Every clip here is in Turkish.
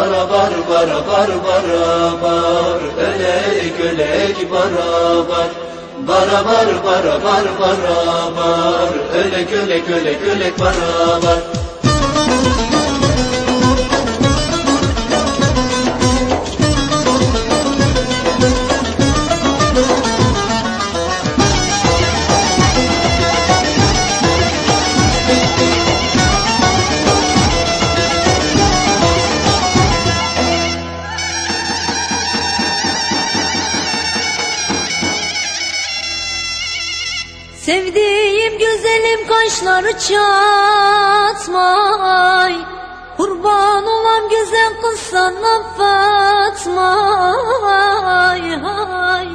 Barabar barabar barabar Ölek ölek barabar Barabar barabar barabar Ölek ölek ölek ölek barabar Sevdiğim güzelim kaşları çatmay. Kurban olan güzel kız sana Fatma Hay hay.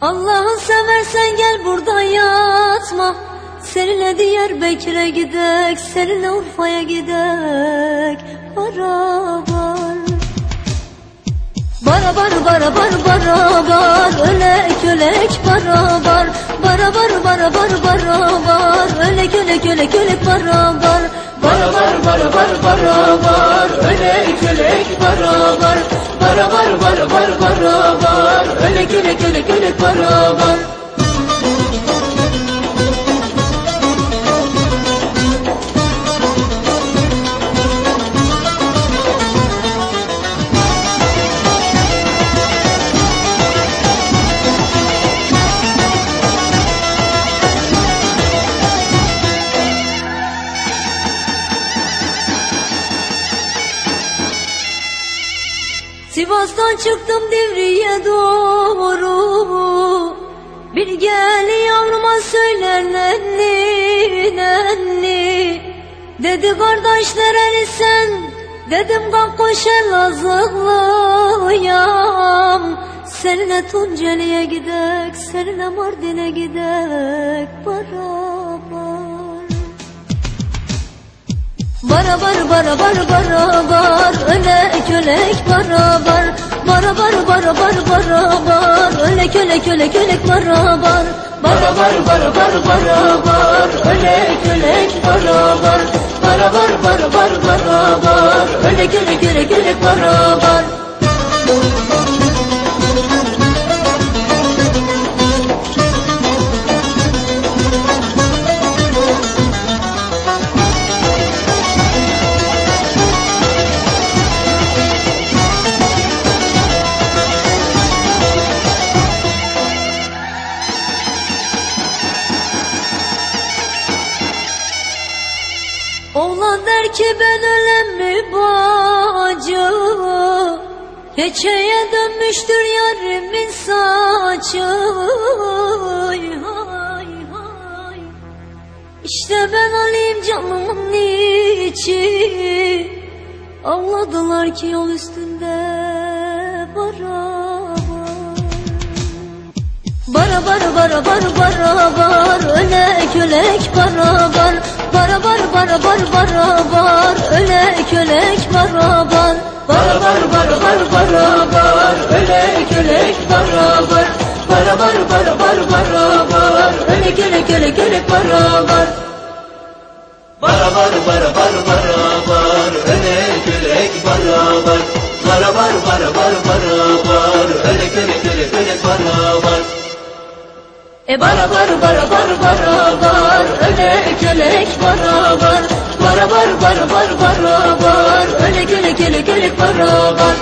Allah'ın seversen gel burada yatma. Seninle Diyarbakır'a gidek Seninle Urfa'ya gidek Beraber Barabar barabar barabar ölek ölek barabar Barabar barabar barabar ölek ölek ölek ölek barabar Barabar barabar barabar Ölek ölek barabar Barabar barabar barabar Ölek ölek ölek ölek barabar Sivas'tan çıktım Divri'ye doğru. Bir gel yavruma söyler nenni nenni. Dedi kardeş nerelisin Dedim kalk koş Elazığlıyam Seninle Tunceli'ye gidek Seninle Mardin'e gidek. Beraber Barabar barabar barabar ölek ölek barabar Barabar barabar barabar ölek ölek ölek ölek barabar Barabar barabar barabar Ölek ölek barabar Barabar barabar barabar ölek ölek ölek ölek barabar Oğlan der ki ben ölen mi bacı Keçeye dönmüştür yarimin saçı. Hay hay hay. İşte ben alayım canımın içi. Avladılar ki yol üstünde beraber Barabar barabar barabar ölek ölek barabar Barabar ölek ölek barabar Barabar barabar barabar. Ölek ölek barabar Barabar barabar barabar. Ölek ölek ölek ölek barabar. Barabar barabar barabar. Ölek ölek barabar. Barabar barabar barabar. Ölek ölek ölek ölek barabar. E barabar barabar barabar. Ölek ölek barabar Barabar barabar barabar ölek ölek ölek ölek barabar